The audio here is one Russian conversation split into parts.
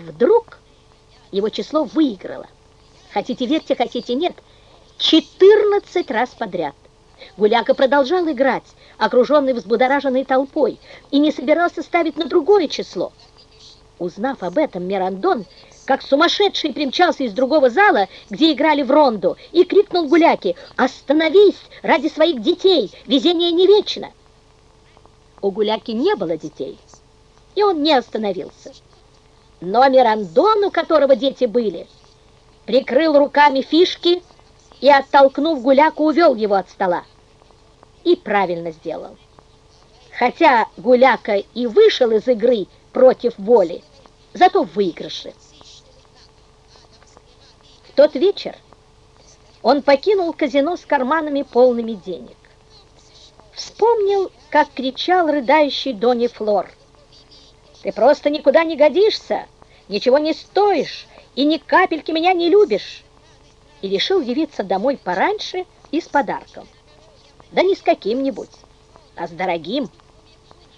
Вдруг его число выиграло. Хотите верьте, хотите нет, 14 раз подряд. Гуляка продолжал играть, окруженный взбудораженной толпой, и не собирался ставить на другое число. Узнав об этом, Мирандон, как сумасшедший, примчался из другого зала, где играли в ронду, и крикнул Гуляке «Остановись! Ради своих детей! Везение не вечно!» У Гуляки не было детей, и он не остановился. Но Мирандон, у которого дети были, прикрыл руками фишки и, оттолкнув Гуляку, увел его от стола. И правильно сделал. Хотя Гуляка и вышел из игры против воли, зато в выигрыше. В тот вечер он покинул казино с карманами полными денег. Вспомнил, как кричал рыдающий Донни Флор. «Ты просто никуда не годишься, ничего не стоишь и ни капельки меня не любишь!» И решил явиться домой пораньше и с подарком. Да не с каким-нибудь, а с дорогим,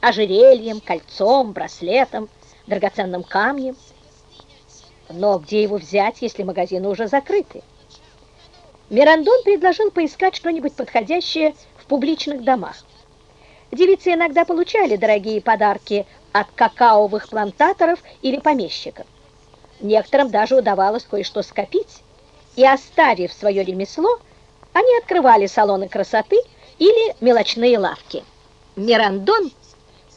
ожерельем, кольцом, браслетом, драгоценным камнем. Но где его взять, если магазины уже закрыты? Мирандон предложил поискать что-нибудь подходящее в публичных домах. Девицы иногда получали дорогие подарки от какаовых плантаторов или помещиков. Некоторым даже удавалось кое-что скопить, и, оставив свое ремесло, они открывали салоны красоты или мелочные лавки. Мирандон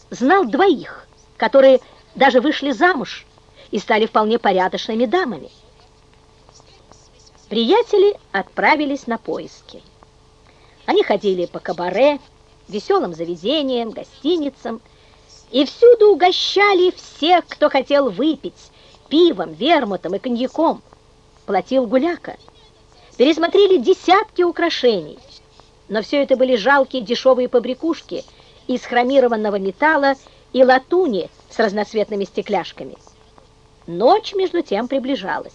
знал двоих, которые даже вышли замуж и стали вполне порядочными дамами. Приятели отправились на поиски. Они ходили по кабаре, веселым заведениям, гостиницам и всюду угощали всех, кто хотел выпить пивом, вермутом и коньяком. Платил гуляка. Пересмотрели десятки украшений, но все это были жалкие дешевые побрякушки из хромированного металла и латуни с разноцветными стекляшками. Ночь, между тем, приближалась.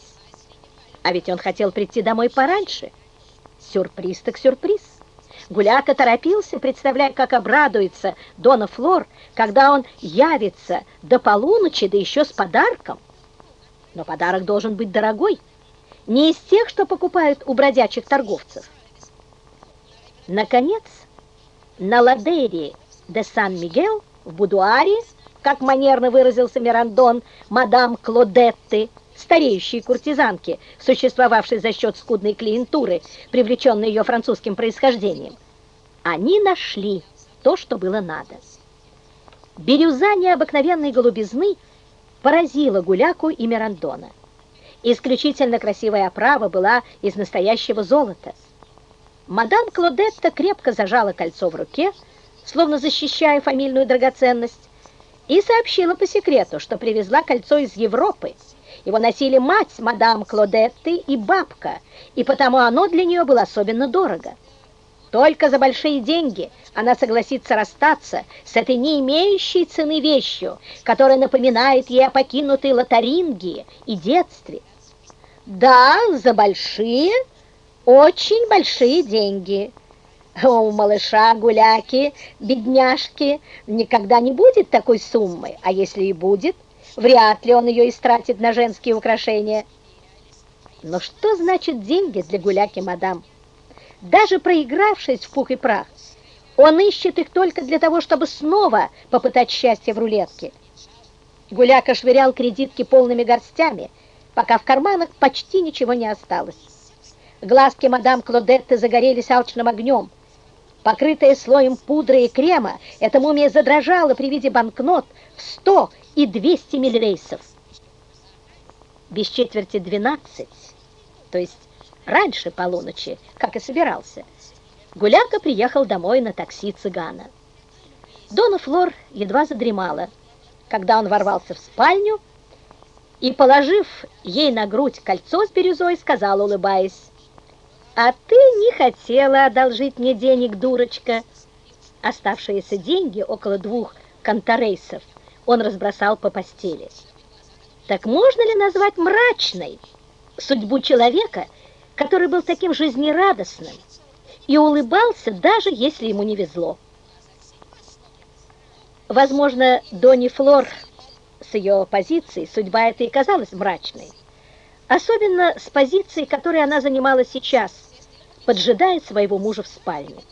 А ведь он хотел прийти домой пораньше. Сюрприз так сюрприз. Гуляка торопился, представляя, как обрадуется Дона Флор, когда он явится до полуночи, да еще с подарком. Но подарок должен быть дорогой, не из тех, что покупают у бродячих торговцев. Наконец, на Ладере де Сан-Мигел в будуаре, как манерно выразился Мирандон, мадам Клодетты, стареющей куртизанки, существовавшей за счет скудной клиентуры, привлеченной ее французским происхождением, они нашли то, что было надо. Бирюза необыкновенной голубизны поразила Гуляку и Мирандона. Исключительно красивая оправа была из настоящего золота. Мадам Клодетта крепко зажала кольцо в руке, словно защищая фамильную драгоценность, и сообщила по секрету, что привезла кольцо из Европы. Его носили мать мадам Клодетты и бабка, и потому оно для нее было особенно дорого. Только за большие деньги она согласится расстаться с этой не имеющей цены вещью, которая напоминает ей о покинутой Лотарингии и детстве. Да, за большие, очень большие деньги. У малыша гуляки, бедняжки, никогда не будет такой суммы, а если и будет, вряд ли он ее истратит на женские украшения. Но что значит деньги для гуляки, мадам? Даже проигравшись в пух и прах, он ищет их только для того, чтобы снова попытать счастье в рулетке. Гуляка швырял кредитки полными горстями, пока в карманах почти ничего не осталось. Глазки мадам Клодетты загорелись алчным огнем. Покрытая слоем пудры и крема, эта мумия задрожала при виде банкнот в 100 и 200 миллирейсов. Без четверти 12, то есть раньше полуночи, как и собирался, Гуляка приехал домой на такси цыгана. Дона Флор едва задремала, когда он ворвался в спальню и, положив ей на грудь кольцо с бирюзой, сказал, улыбаясь, а ты не хотела одолжить мне денег, дурочка. Оставшиеся деньги, около двух конторейсов, он разбросал по постели. Так можно ли назвать мрачной судьбу человека, который был таким жизнерадостным и улыбался, даже если ему не везло? Возможно, Донни Флор с ее позиции судьба эта и казалась мрачной. Особенно с позиции, которой она занимала сейчас, поджидая своего мужа в спальне.